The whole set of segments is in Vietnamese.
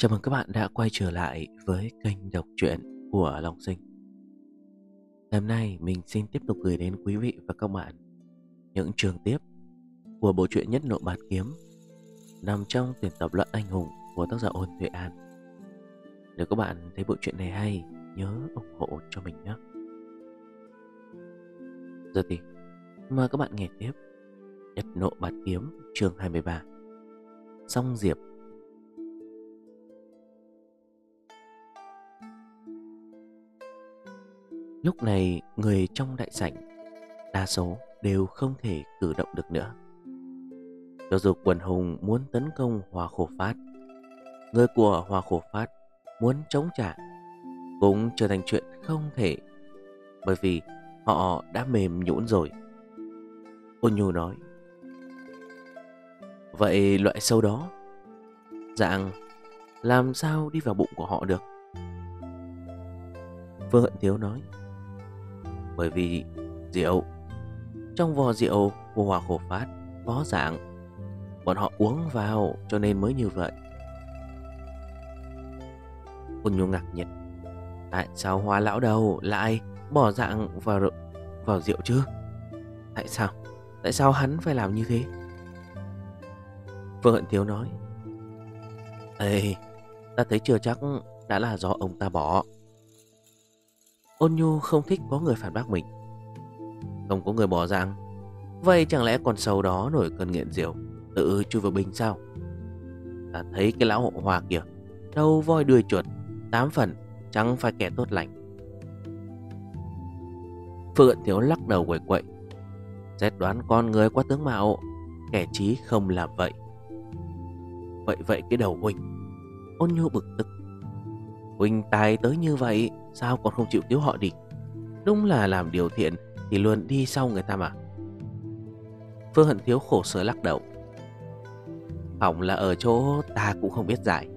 Chào mừng các bạn đã quay trở lại với kênh đọc truyện của Long Sinh. Hôm nay mình xin tiếp tục gửi đến quý vị và các bạn những trường tiếp của bộ truyện Nhất Nộ Bát Kiếm nằm trong tuyển tập luận anh hùng của tác giả Ôn Thụy An. Nếu các bạn thấy bộ truyện này hay, nhớ ủng hộ cho mình nhé. Giờ thì mời các bạn nghe tiếp Nhất Nộ Bát Kiếm chương 23 Song Diệp Lúc này, người trong đại sảnh, Đa số đều không thể cử động được nữa. Cho dù quần hùng muốn tấn công hòa Khổ Phát, Người của hòa Khổ Phát muốn chống trả Cũng trở thành chuyện không thể, Bởi vì họ đã mềm nhũn rồi. Ôn Nhu nói, Vậy loại sâu đó, Dạng Làm sao đi vào bụng của họ được? Phương Hận Thiếu nói bởi vì rượu. Trong vò rượu của hòa khổ phát Có dạng. Bọn họ uống vào cho nên mới như vậy. Ôn nhu ngạc nhiên. Tại sao hoa lão đầu lại bỏ dạng vào rượu, vào rượu chứ? Tại sao? Tại sao hắn phải làm như thế? Phương Hận Thiếu nói. Ê Ta thấy chưa chắc đã là do ông ta bỏ. Ôn nhu không thích có người phản bác mình. Không có người bỏ rằng Vậy chẳng lẽ con sâu đó nổi cơn nghiện rượu, Tự chui vào bình sao? Ta thấy cái lão hộ hòa kìa đâu voi đuôi chuột, Tám phần, chẳng phải kẻ tốt lành. Phượng Thiếu lắc đầu quẩy quậy. Xét đoán con người qua tướng mạo, Kẻ trí không làm vậy. Vậy vậy cái đầu huynh Ôn nhu bực tức. Huynh tài tới như vậy Sao còn không chịu cứu họ đi? Đúng là làm điều thiện Thì luôn đi sau người ta mà. Phương Hận Thiếu khổ sở lắc đầu. Hỏng là ở chỗ ta cũng không biết giải.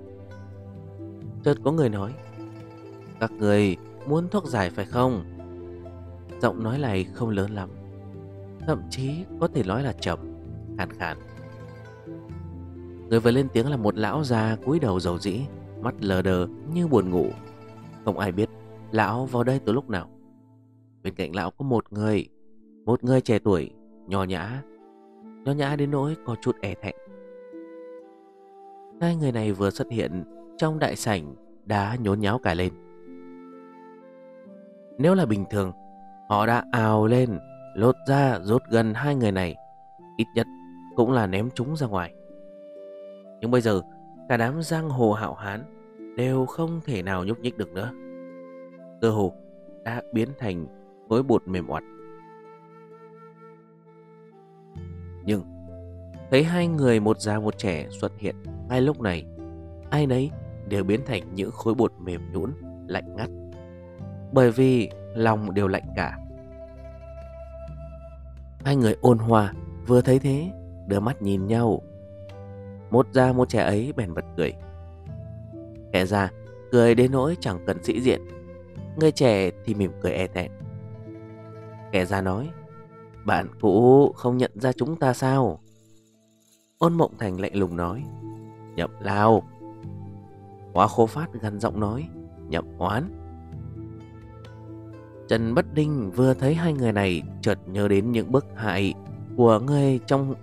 Chợt có người nói, Các người muốn thuốc giải phải không? Giọng nói này không lớn lắm, Thậm chí có thể nói là chậm, Khàn khàn. Người vừa lên tiếng là một lão già cúi đầu dầu dĩ, Mắt lờ đờ như buồn ngủ. Không ai biết Lão vào đây từ lúc nào? Bên cạnh lão có một người Một người trẻ tuổi nhỏ nhã. Nhỏ nhã đến nỗi có chút e thẹn. Hai người này vừa xuất hiện Trong đại sảnh Đã nhốn nháo cả lên. Nếu là bình thường, Họ đã ào lên, Lột ra rút gần hai người này, Ít nhất cũng là ném chúng ra ngoài. Nhưng bây giờ, Cả đám giang hồ hạo hán Đều không thể nào nhúc nhích được nữa cơ hồ đã biến thành khối bột mềm oặt. Nhưng thấy hai người một già một trẻ xuất hiện ngay lúc này, ai nấy đều biến thành những khối bột mềm nhũn, lạnh ngắt. Bởi vì lòng đều lạnh cả. Hai người ôn hòa vừa thấy thế, đưa mắt nhìn nhau. Một già một trẻ ấy bèn bật cười. Kẻ già cười đến nỗi chẳng cần sĩ diện Người trẻ thì mỉm cười e thẹn Kẻ già nói Bạn cũ không nhận ra chúng ta sao Ôn mộng thành lạnh lùng nói Nhậm lao Hóa khô phát gần giọng nói Nhậm oán Trần Bất Đinh vừa thấy hai người này chợt nhớ đến những bức hại của người trong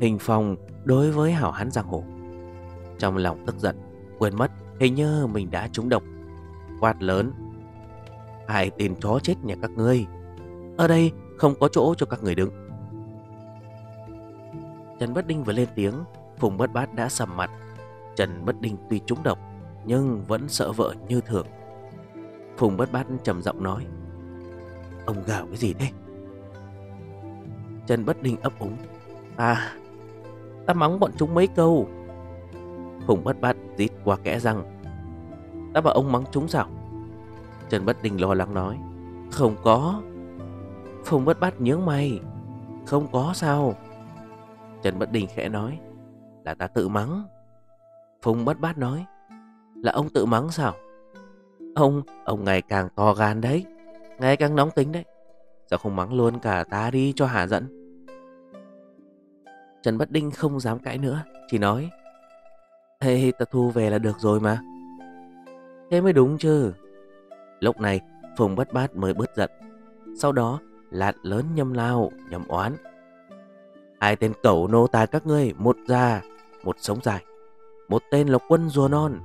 hình phòng đối với hảo hán giang hồ. Trong lòng tức giận, quên mất hình như mình đã trúng độc. Quát lớn, Hai tên chó chết nhà các ngươi. Ở đây không có chỗ cho các người đứng. Trần Bất Đinh vừa lên tiếng, Phùng Bất Bát đã sầm mặt. Trần Bất Đinh tuy trúng độc, Nhưng vẫn sợ vợ như thường. Phùng Bất Bát trầm giọng nói, Ông gào cái gì thế? Trần Bất Đinh ấp úng À Ta mắng bọn chúng mấy câu. Phùng Bất Bát rít qua kẽ răng, Ta bảo ông mắng chúng sao? Trần Bất Đình lo lắng nói. Không có. Phùng Bất Bát nhớ mày. Không có sao. Trần Bất Đình khẽ nói. Là ta tự mắng. Phùng Bất Bát nói. Là ông tự mắng sao? Ông, ông ngày càng to gan đấy. Ngày càng nóng tính đấy. Sao không mắng luôn cả ta đi cho hả giận? Trần Bất Đinh không dám cãi nữa Chỉ nói. Thế ta thu về là được rồi mà. Thế mới đúng chứ. Lúc này, Phùng bất bát mới bớt giận. Sau đó lạt lớn nhâm lao nhầm oán. Hai tên cẩu nô tài các ngươi, Một già, Một sống dài, Một tên là quân rùa non.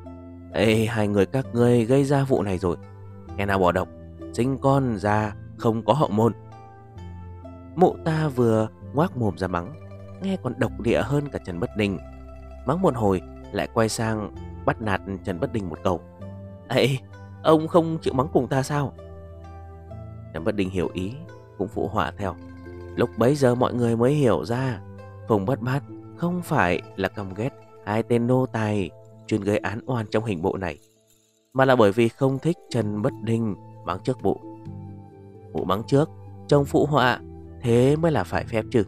Ê, hai người các ngươi gây ra vụ này rồi. Nghe nào bỏ độc, Sinh con, già, không có hậu môn. Mụ ta vừa ngoác mồm ra mắng, Nghe còn độc địa hơn cả Trần Bất Đình. Mắng một hồi, lại quay sang bắt nạt Trần Bất Đình một cầu Ê ông không chịu mắng cùng ta sao? Trần Bất Đình hiểu ý, Cũng phụ họa theo. Lúc bấy giờ mọi người mới hiểu ra Phùng Bất Bát không phải là căm ghét Hai tên nô tài chuyên gây án oan trong hình bộ này, Mà là bởi vì không thích Trần Bất Đình mắng trước bộ. Bộ mắng trước trong phụ họa, Thế mới là phải phép chứ.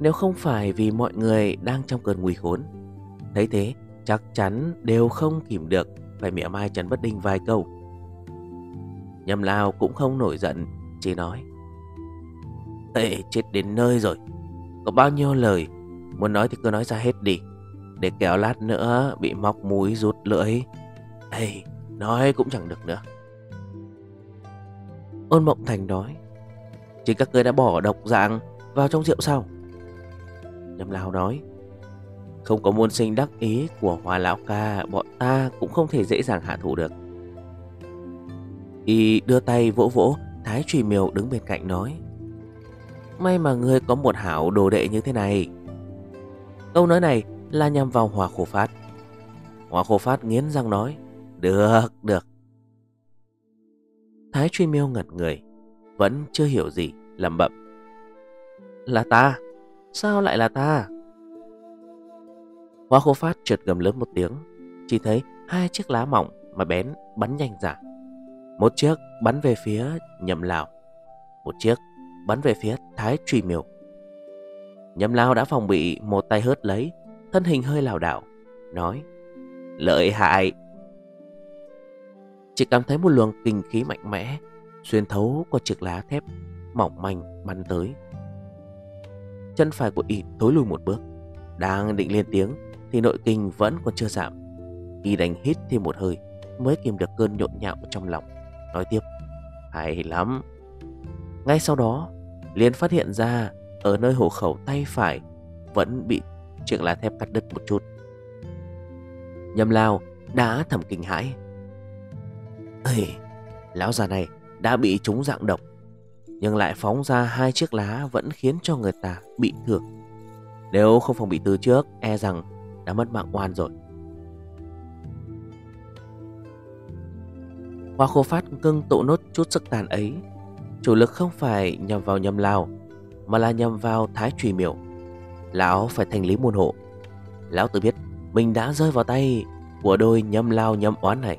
Nếu không phải vì mọi người đang trong cơn nguy khốn, Thấy thế, chắc chắn đều không kìm được phải mỉa mai Trần Bất Đình vài câu. Nhâm Lao cũng không nổi giận, Chỉ nói. Ê, chết đến nơi rồi. Có bao nhiêu lời, Muốn nói thì cứ nói ra hết đi. Để kéo lát nữa bị móc mũi rút lưỡi. Ê, nói cũng chẳng được nữa. Ôn Mộng Thành nói Chỉ các người đã bỏ độc dạng vào trong rượu sao? Nhâm Lao nói không có môn sinh đắc ý của Hòa Lão Ca Bọn ta cũng không thể dễ dàng hạ thủ được. Y đưa tay vỗ vỗ Thái Trùy Miều đứng bên cạnh nói May mà ngươi có một hảo đồ đệ như thế này. Câu nói này là nhằm vào Hòa Khổ Phát. Hòa Khổ Phát nghiến răng nói Được, được. Thái Truy Miêu ngật người Vẫn chưa hiểu gì lẩm bẩm Là ta? Sao lại là ta? Hoa khô phát trượt gầm lớn một tiếng. Chỉ thấy hai chiếc lá mỏng Mà bén bắn nhanh ra. Một chiếc bắn về phía nhầm lào. Một chiếc bắn về phía Thái Truy Miêu. Nhầm lao đã phòng bị một tay hớt lấy, Thân hình hơi lảo đảo, Nói, Lợi hại. Chỉ cảm thấy một luồng kinh khí mạnh mẽ Xuyên thấu qua chiếc lá thép Mỏng manh bắn tới. Chân phải của y tối lùi một bước, Đang định lên tiếng. Thì nội kinh vẫn còn chưa giảm. Y đánh hít thêm một hơi Mới kìm được cơn nhộn nhạo trong lòng. Nói tiếp Hay lắm. Ngay sau đó liền phát hiện ra Ở nơi hổ khẩu tay phải Vẫn bị chiếc lá thép cắt đứt một chút. Nhâm lao đã thầm kinh hãi. Ê, lão già này đã bị trúng dạng độc Nhưng lại phóng ra hai chiếc lá vẫn khiến cho người ta bị thương. Nếu không phòng bị từ trước E rằng đã mất mạng oan rồi. Hoa khô phát cưng tụ nốt chút sức tàn ấy. Chủ lực không phải nhằm vào nhầm lao Mà là nhằm vào thái trùy miểu. Lão phải thành lý môn hộ. Lão tự biết Mình đã rơi vào tay Của đôi nhâm lao nhâm oán này.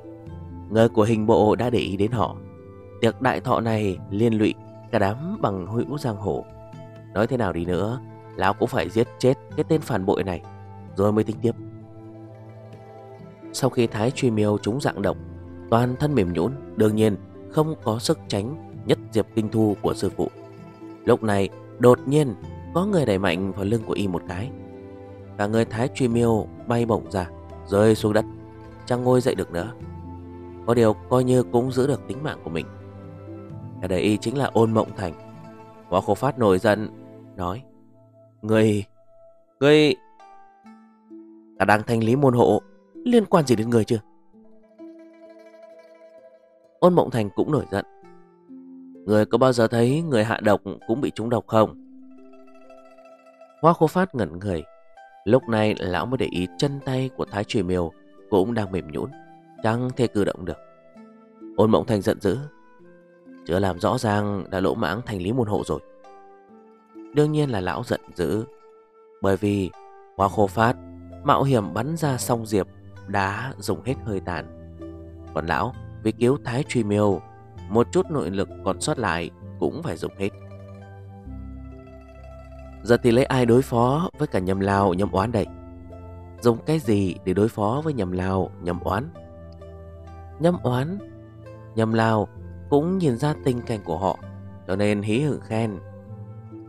Người của hình bộ đã để ý đến họ. Tiệc đại thọ này liên lụy Cả đám bằng hữu giang hồ. Nói thế nào đi nữa, Lão cũng phải giết chết cái tên phản bội này. Rồi mới tính tiếp. Sau khi Thái truy miêu chúng dạng độc, Toàn thân mềm nhũn, Đương nhiên không có sức tránh Nhất diệp kinh thu của sư phụ. Lúc này, đột nhiên Có người đẩy mạnh vào lưng của y một cái. Cả người Thái truy miêu bay bổng ra, Rơi xuống đất, Chẳng ngồi dậy được nữa. Có điều coi như cũng giữ được tính mạng của mình. Cả đời y chính là ôn mộng thành. Võ khổ phát nổi giận, Nói Người Người Ta đang thanh lý môn hộ. Liên quan gì đến người chưa? Ôn mộng thành cũng nổi giận. Người có bao giờ thấy người hạ độc cũng bị trúng độc không? Hoa khô phát ngẩn người. Lúc này lão mới để ý chân tay của Thái Trùy Miêu cũng đang mềm nhũn, Chẳng thể cử động được. Ôn mộng thành giận dữ. Chưa làm rõ ràng đã lỗ mãng thành lý môn hộ rồi. Đương nhiên là lão giận dữ, Bởi vì Hoa khô phát Mạo hiểm bắn ra song diệp, đá dùng hết hơi tàn. Còn lão vì cứu thái truy miêu, Một chút nội lực còn sót lại Cũng phải dùng hết. Giờ thì lấy ai đối phó với cả nhầm lao nhầm oán đây? Dùng cái gì để đối phó với nhầm lao nhầm oán? Nhầm oán? Nhầm lao cũng nhìn ra tình cảnh của họ, Cho nên hí hửng khen.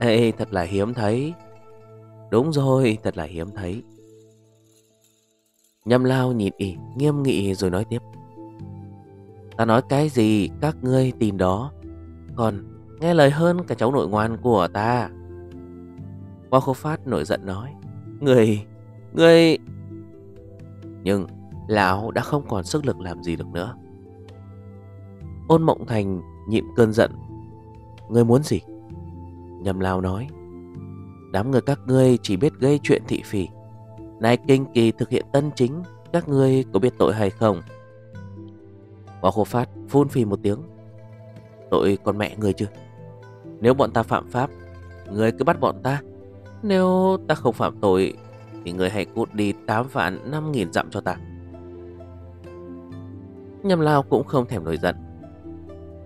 Ê, thật là hiếm thấy. Đúng rồi, thật là hiếm thấy. Nhâm lao nhìn ỉ, nghiêm nghị rồi nói tiếp. Ta nói cái gì các ngươi tin đó. Còn nghe lời hơn cả cháu nội ngoan của ta. Hoa khô phát nổi giận nói Người, người Nhưng lão đã không còn sức lực làm gì được nữa. Ôn mộng thành nhịn cơn giận. Ngươi muốn gì? Nhầm lao nói Đám người các ngươi chỉ biết gây chuyện thị phỉ. Nay kinh kỳ thực hiện tân chính, Các ngươi có biết tội hay không? Hoa khô phát phun phì một tiếng. Tội con mẹ người chưa Nếu bọn ta phạm pháp, người cứ bắt bọn ta. Nếu ta không phạm tội, Thì người hãy cút đi 8 vạn 5 nghìn dặm cho ta. Nhâm Lao cũng không thèm nổi giận.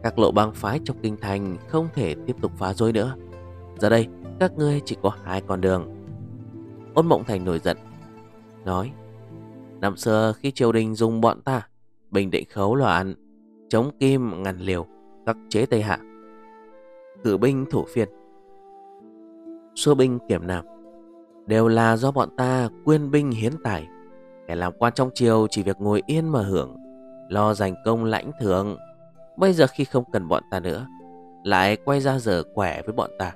Các lộ bang phái trong kinh thành Không thể tiếp tục phá rối nữa. Giờ đây, các ngươi chỉ có hai con đường. Ôn Mộng Thành nổi giận. Nói. Năm xưa khi triều đình dùng bọn ta Bình định khấu loạn Chống kim ngàn liều Các chế Tây Hạ. Cử binh thủ phiên. Xua binh kiểm nạp. Đều là do bọn ta quyên binh hiến tài. Kẻ làm quan trong triều chỉ việc ngồi yên mà hưởng Lo giành công lãnh thưởng Bây giờ khi không cần bọn ta nữa Lại quay ra giờ quẻ với bọn ta.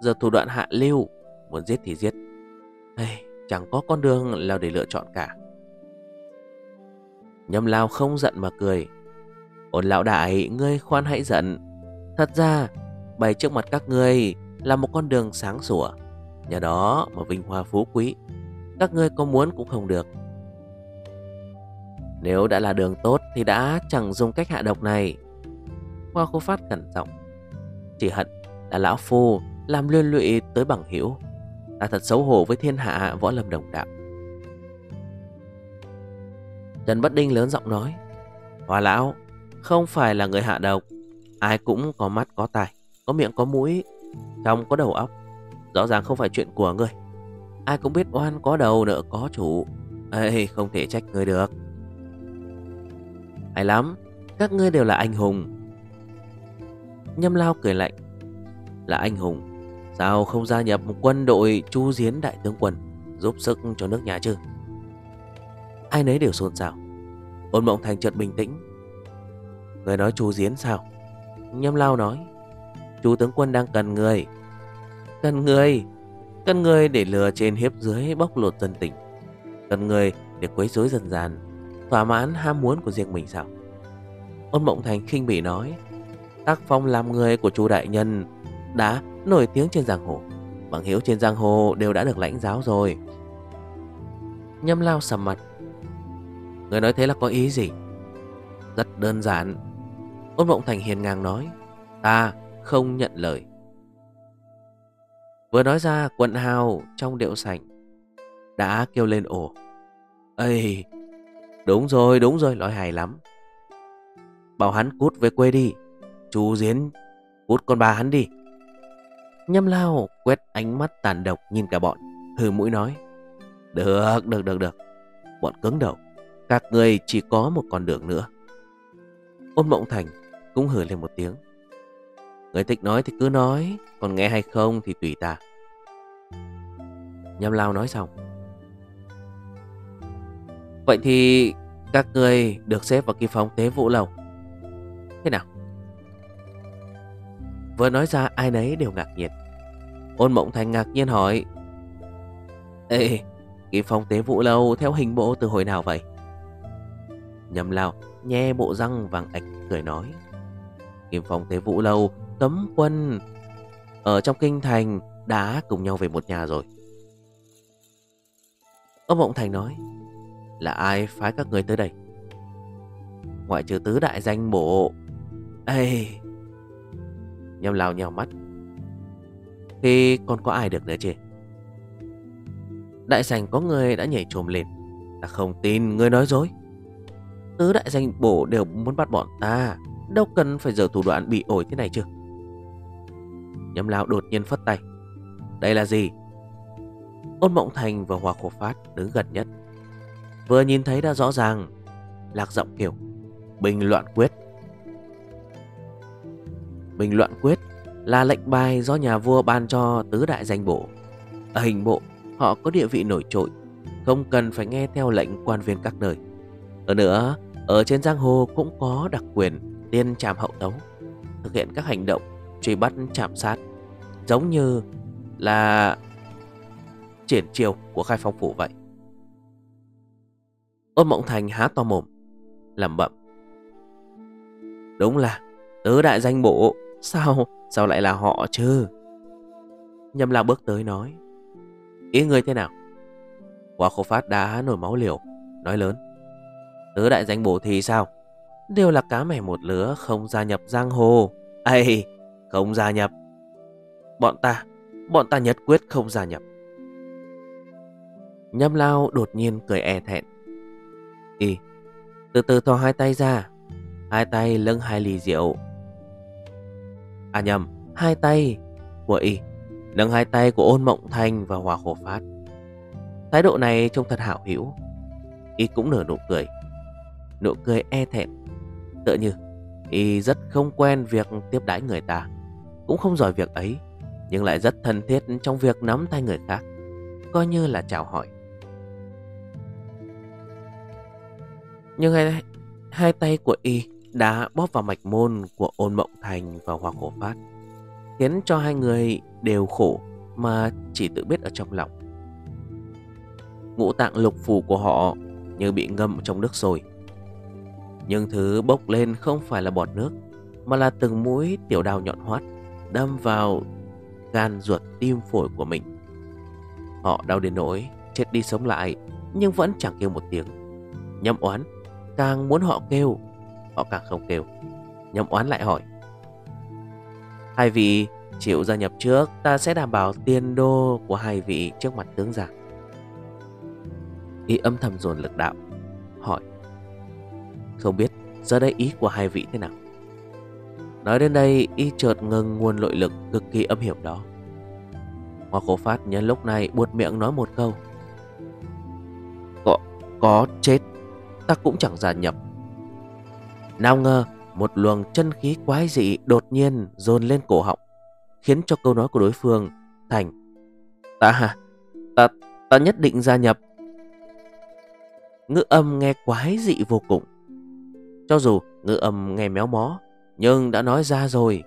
Giờ thủ đoạn hạ lưu Muốn giết thì giết. Hey, Chẳng có con đường nào để lựa chọn cả. Nhâm lao không giận mà cười. Ôn lão đại, Ngươi khoan hãy giận. Thật ra, bày trước mặt các ngươi Là một con đường sáng sủa, Nhờ đó mà vinh hoa phú quý. Các ngươi có muốn cũng không được. Nếu đã là đường tốt Thì đã chẳng dùng cách hạ độc này. Hoa khô phát cẩn trọng. Chỉ hận là lão phu Làm liên lụy tới bằng hiểu Ta thật xấu hổ với thiên hạ võ lâm đồng đạo. Trần Bất Đinh lớn giọng nói Hoa lão, Không phải là người hạ độc, Ai cũng có mắt có tài Có miệng có mũi, Trong có đầu óc, Rõ ràng không phải chuyện của ngươi Ai cũng biết oan có đầu nợ có chủ, Ê, không thể trách người được. Hay lắm, Các ngươi đều là anh hùng. Nhâm lao cười lạnh, Là anh hùng Sao không gia nhập quân đội chu diến đại tướng quân, Giúp sức cho nước nhà chứ? Ai nấy đều xôn xao. Ôn mộng thành chợt bình tĩnh. Người nói chu diến sao? Nhâm lao nói. Chú tướng quân đang cần người. Cần người. Cần người để lừa trên hiếp dưới bóc lột dân tình. Cần người để quấy rối dân gian. Thỏa mãn ham muốn của riêng mình sao? Ôn mộng thành khinh bỉ nói. Tác phong làm người của chú đại nhân Đã nổi tiếng trên giang hồ. Bằng hiếu trên giang hồ đều đã được lãnh giáo rồi. Nhâm lao sầm mặt. Người nói thế là có ý gì? Rất đơn giản. Ôn mộng thành hiền ngang nói, Ta không nhận lời. Vừa nói ra, quận hào trong điệu sảnh Đã kêu lên ồ. Ây, Đúng rồi đúng rồi nói hài lắm. Bảo hắn cút về quê đi, Chú Diến Cút con bà hắn đi. Nhâm lao quét ánh mắt tàn độc nhìn cả bọn, Hừ mũi nói, Được được được được. Bọn cứng đầu, Các người chỉ có một con đường nữa. Ôn mộng thành cũng hử lên một tiếng Người thích nói thì cứ nói, Còn nghe hay không thì tùy ta. Nhâm lao nói xong, Vậy thì các người được xếp vào kỳ phóng tế vụ lầu. Thế nào? Vừa nói ra, ai nấy đều ngạc nhiên. Ôn mộng thành ngạc nhiên hỏi, Ê kim phong tế vụ lâu theo hình bộ từ hồi nào vậy? Nhầm lao Nhe bộ răng vàng ạch cười nói Kim phong tế vụ lâu Cấm quân Ở trong kinh thành Đã cùng nhau về một nhà rồi. Ôn mộng thành nói, Là ai phái các người tới đây? Ngoại trừ tứ đại danh bộ. Ê Nhâm lao nhào mắt. Thì còn có ai được nữa chứ? Đại sảnh có người đã nhảy trồm lên. Ta không tin người nói dối. Tứ đại danh bổ đều muốn bắt bọn ta. Đâu cần phải giờ thủ đoạn bị ổi thế này chứ? Nhâm lao đột nhiên phất tay. Đây là gì? Ôn Mộng Thành và Hòa Khổ Phát đứng gần nhất. Vừa nhìn thấy đã rõ ràng. Lạc giọng kiểu Bình loạn quyết. Bình loạn quyết là lệnh bài do nhà vua ban cho tứ đại danh bộ. Ở hình bộ, họ có địa vị nổi trội, không cần phải nghe theo lệnh quan viên các nơi. ở nữa, ở trên giang hồ cũng có đặc quyền tiên trạm hậu tấu, thực hiện các hành động truy bắt chạm sát, giống như là triển chiều của khai phong phủ vậy. Ôn Mộng Thành há to mồm, lẩm bẩm. Đúng là tứ đại danh bộ, sao, sao lại là họ chứ? Nhâm la bước tới nói. Ý người thế nào? Quả khổ phát đã nổi máu liều, nói lớn. Tứ đại danh bộ thì sao? Đều là cá mẻ một lứa không gia nhập giang hồ. Ây, không gia nhập. Bọn ta, bọn ta nhất quyết không gia nhập. Nhâm lao đột nhiên cười e thẹn. Y, từ từ thò hai tay ra. Hai tay lưng hai ly rượu. À nhầm, hai tay của Y, nâng hai tay của ôn mộng thanh và hòa khổ phát. Thái độ này trông thật hảo hữu. Y cũng nở nụ cười. Nụ cười e thẹn. Tựa như Y rất không quen việc tiếp đãi người ta. Cũng không giỏi việc ấy. Nhưng lại rất thân thiết trong việc nắm tay người khác. Coi như là chào hỏi. Nhưng hai, hai tay của y đã bóp vào mạch môn của ôn mộng thành và hoa khổ phát, Khiến cho hai người đều khổ mà chỉ tự biết ở trong lòng. Ngũ tạng lục phủ của họ như bị ngâm trong nước rồi Nhưng thứ bốc lên không phải là bọt nước, Mà là từng mũi tiểu đào nhọn hoắt, Đâm vào gan ruột tim phổi của mình. Họ đau đến nỗi chết đi sống lại, Nhưng vẫn chẳng kêu một tiếng. Nhâm oán, Càng muốn họ kêu Họ càng không kêu. Nhậm oán lại hỏi. Hai vị chịu gia nhập trước Ta sẽ đảm bảo tiền đô của hai vị trước mặt tướng giả. Y âm thầm dồn lực đạo Hỏi. Không biết giờ đây ý của hai vị thế nào? Nói đến đây Y chợt ngừng nguồn nội lực cực kỳ âm hiểm đó. Hoa khổ phát nhân lúc này buột miệng nói một câu. Có, có chết ta cũng chẳng gia nhập. Nào ngờ một luồng chân khí quái dị đột nhiên dồn lên cổ họng, khiến cho câu nói của đối phương thành Ta, ta, ta nhất định gia nhập. Ngữ âm nghe quái dị vô cùng. Cho dù ngữ âm nghe méo mó, nhưng đã nói ra rồi.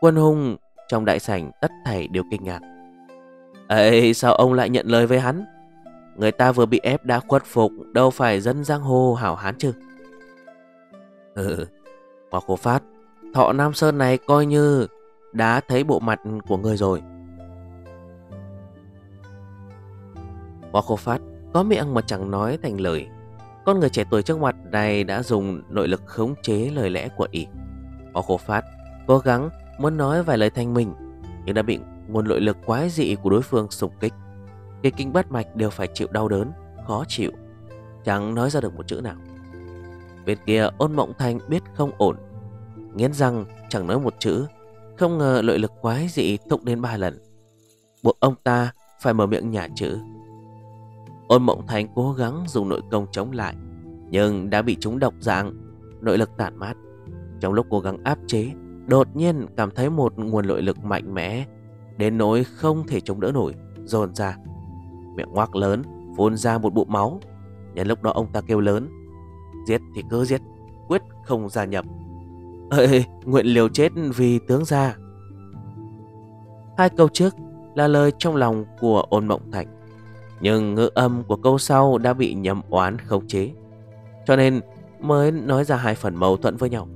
Quân hùng trong đại sảnh tất thảy đều kinh ngạc. Ê, sao ông lại nhận lời với hắn? Người ta vừa bị ép đã khuất phục Đâu phải dân giang hồ hảo hán chứ Ừ Quả khổ phát, Thọ Nam Sơn này coi như Đã thấy bộ mặt của người rồi. Quả khổ phát, Có miệng mà chẳng nói thành lời. Con người trẻ tuổi trước mặt này Đã dùng nội lực khống chế lời lẽ của y Quả khổ phát, Cố gắng muốn nói vài lời thanh minh, Nhưng đã bị nguồn nội lực quái dị của đối phương sục kích. Cái kinh bát mạch đều phải chịu đau đớn, Khó chịu, Chẳng nói ra được một chữ nào. Bên kia ôn mộng thanh biết không ổn. Nghiến răng, chẳng nói một chữ, Không ngờ lợi lực quái dị thúc đến ba lần. Buộc ông ta phải mở miệng nhả chữ. Ôn mộng thanh cố gắng dùng nội công chống lại, Nhưng đã bị chúng độc dạng, Nội lực tản mát. Trong lúc cố gắng áp chế, Đột nhiên cảm thấy một nguồn nội lực mạnh mẽ, Đến nỗi không thể chống đỡ nổi, Dồn ra. Miệng ngoác lớn, Phun ra một bụng máu. Nhân lúc đó ông ta kêu lớn Giết thì cứ giết Quyết không gia nhập. Ê, nguyện liều chết vì tướng gia. Hai câu trước là lời trong lòng của ôn mộng thạch Nhưng ngữ âm của câu sau đã bị nhầm oán khống chế. Cho nên mới nói ra hai phần mâu thuẫn với nhau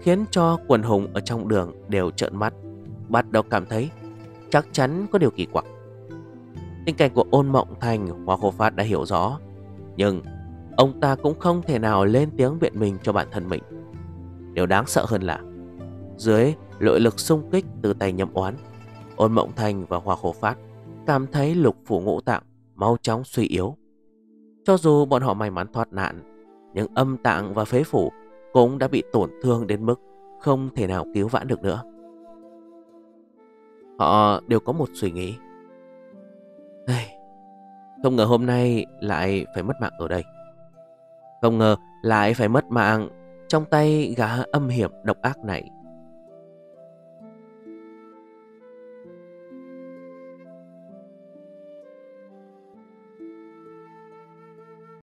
Khiến cho quần hùng ở trong đường đều trợn mắt Bắt đầu cảm thấy chắc chắn có điều kỳ quặc. Tình cảnh của ôn mộng thành Hoa khô phát đã hiểu rõ Nhưng ông ta cũng không thể nào lên tiếng biện mình cho bản thân mình. Điều đáng sợ hơn là, Dưới nội lực xung kích từ tay nhậm oán, Ôn mộng thành và hòa khổ phát Cảm thấy lục phủ ngũ tạng Mau chóng suy yếu. Cho dù bọn họ may mắn thoát nạn, Nhưng âm tạng và phế phủ Cũng đã bị tổn thương đến mức Không thể nào cứu vãn được nữa. Họ đều có một suy nghĩ. Không ngờ hôm nay lại phải mất mạng ở đây. Không ngờ lại phải mất mạng. Trong tay gã âm hiểm độc ác này